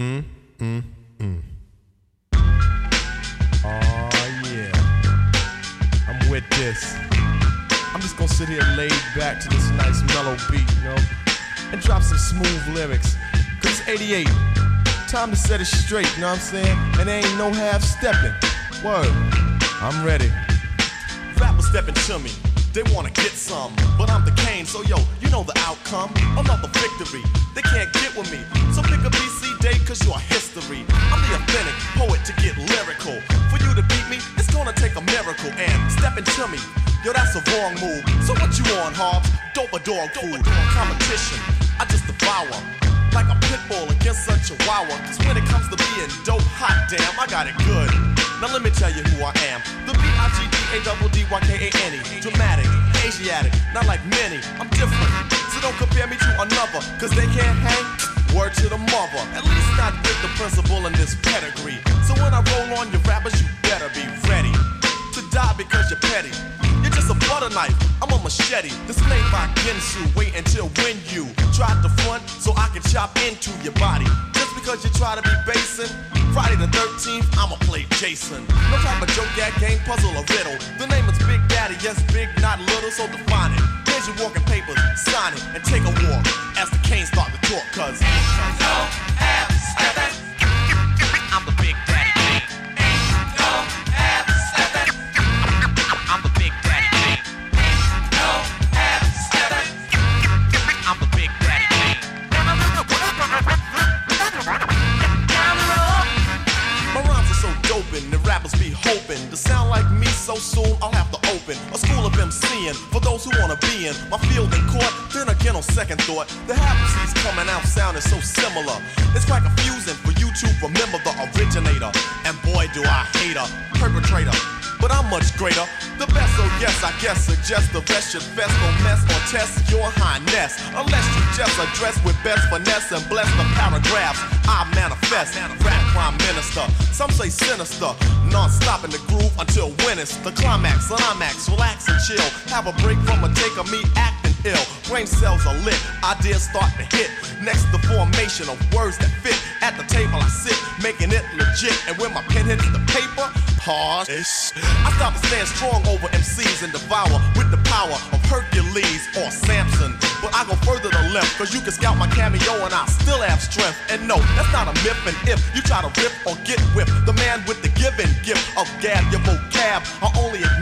Mm, mm, mm. Oh, yeah. I'm with this. I'm just gonna sit here laid back to this nice mellow beat, you know, and drop some smooth lyrics. Cause it's 88. Time to set it straight, you know what I'm saying? And there ain't no half stepping. Word. I'm ready. Rappers stepping to me. They wanna get some, but I'm the Kane, so yo, you know the outcome. Another victory. They can't get with me. So pick a BC date, cause you're history. I'm the authentic poet to get lyrical. For you to beat me, it's gonna take a miracle. And stepping to me, yo, that's a wrong move. So what you on, Hobbs? Dope a dog food. Competition, I just devour. Like a pit bull against a chihuahua. Cause when it comes to being dope, hot damn, I got it good. Now let me tell you who I am. The B-I-G-D-A-D-D-Y-K-A-N-E. Dramatic, Asiatic, not like many. I'm different. So don't compare me to another. Cause they can't hang. Word to the mother. At least not with the principal in this pedigree. So when I roll on your rappers, you better be ready to die because you're petty. You're just a butter knife, I'm a machete. This made by Ginsu. Wait until when you try to front so I can chop into your body. Just because you try to be basing. Friday the 13th, I'ma play Jason. No type of joke, gag, game, puzzle, or riddle. The name is Big Daddy, yes, big, not little, so define it. Here's your walking papers, sign it, and take a walk as the canes start to talk, cause. So soon. I'll have to open a school of MCing for those who wanna be in my field in court. Then again, on second thought, the half coming out sounding so similar. It's quite confusing for you to remember the originator. And boy, do I hate a perpetrator. But I'm much greater. The best, so yes, I guess suggest the best should best no mess or test your highness. Unless you just address with best finesse and bless the paragraphs I manifest. Rap prime minister, some say sinister. Non-stop in the groove until when it's the climax. Climax, relax and chill. Have a break from a take of me acting ill. Brain cells are lit, ideas start to hit. Next, the formation of words that fit. At the table I sit, making it legit. And when my pen hits the paper, harsh. I stop and stand strong over MCs and devour with the power of Hercules or Samson. But I go further to left, cause you can scout my cameo and I still have strength. And no, that's not a myth. And if you try to rip or get whipped, the man with the given gift of gab, your vocab, I only ignore.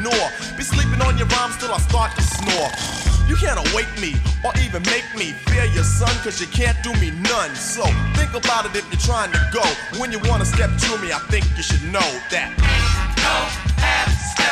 You can't awake me or even make me fear your son, cause you can't do me none. So think about it if you're trying to go. When you wanna step to me, I think you should know that. I'm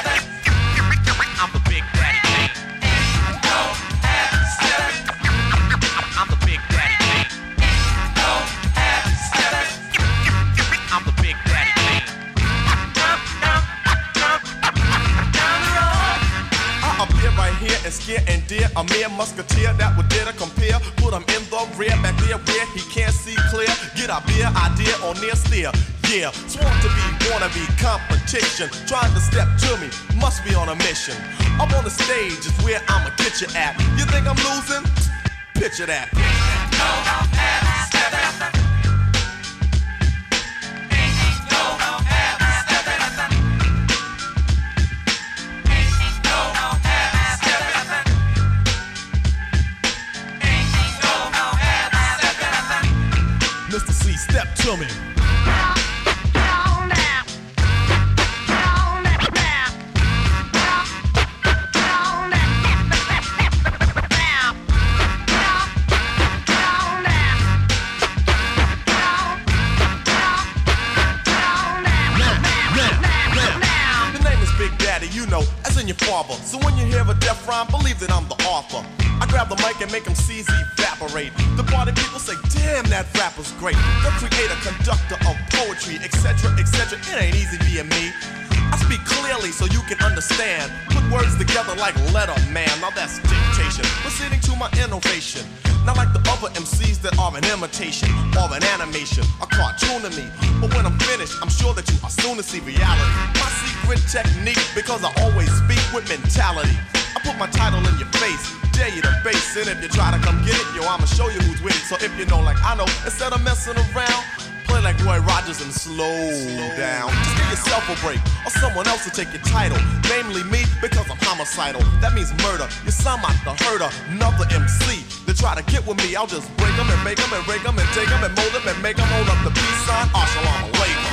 appear right here and scare and dare a mere musketeer that would dare to compare. Put him in the rear, back there where he can't see clear. Get a beer idea on near steer. Yeah, sworn to be, wanna be competition. Trying to step to me, must be on a mission. Up on the stage is where I'ma get you at. You think I'm losing? Picture that. Step in your. So when you hear a death rhyme, believe that I'm the author. I grab the mic and make them C's evaporate. The party people say, damn, that rapper's great. The creator, conductor of poetry, etc., etc. It ain't easy being me. I speak clearly so you can understand. Put words together like letter man. Now that's dictation. Proceeding to my innovation. Not like the other MCs that are an imitation or an animation, a cartoon to me. But when I'm finished, I'm sure that you are soon to see reality. My secret technique, because I always speak with mentality. I put my title in your face, dare you to base it. If you try to come get it, yo, I'ma show you who's with it. So if you know, like I know, instead of messing around, play like Roy Rogers and slow down. Just give yourself a break, or someone else will take your title. Namely me, because I'm homicidal. That means murder. You sound like the herder, another MC. They try to get with me, I'll just break them and make them and break them and take them and mold them and make them hold up the peace sign. Ashalama lady.